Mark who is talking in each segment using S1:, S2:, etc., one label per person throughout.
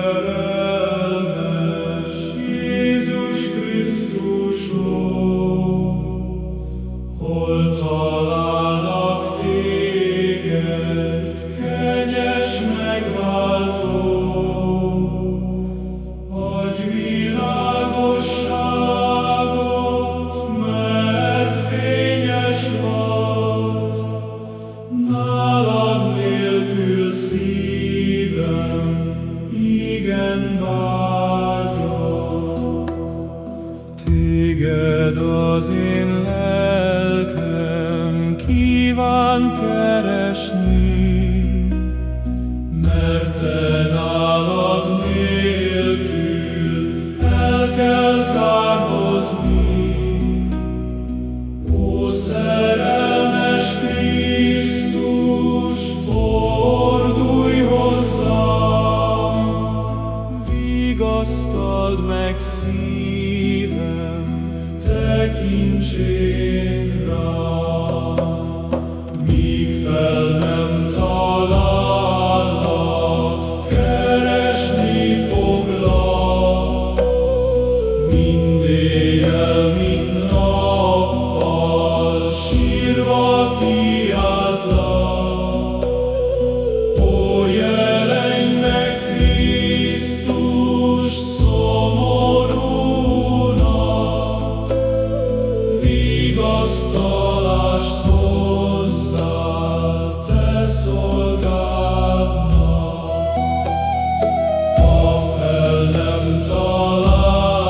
S1: da. Téged az én lelkem kíván keresni, mert te nálad nélkül el kell kárhozni. Ó, szerelmes Krisztus, fordulj hozzám, vigasztald meg szívem, in vigasztalást hozzá te szolgádnak. Ha fel nem talállak,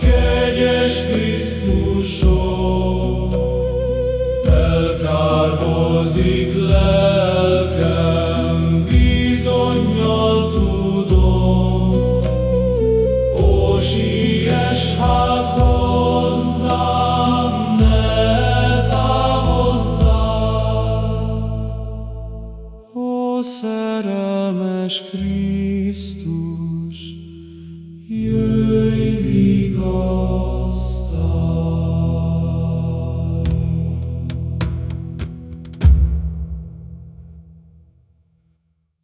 S1: kegyes Krisztusom, elkárhozik lelkem, Ó, szerelmes Krisztus,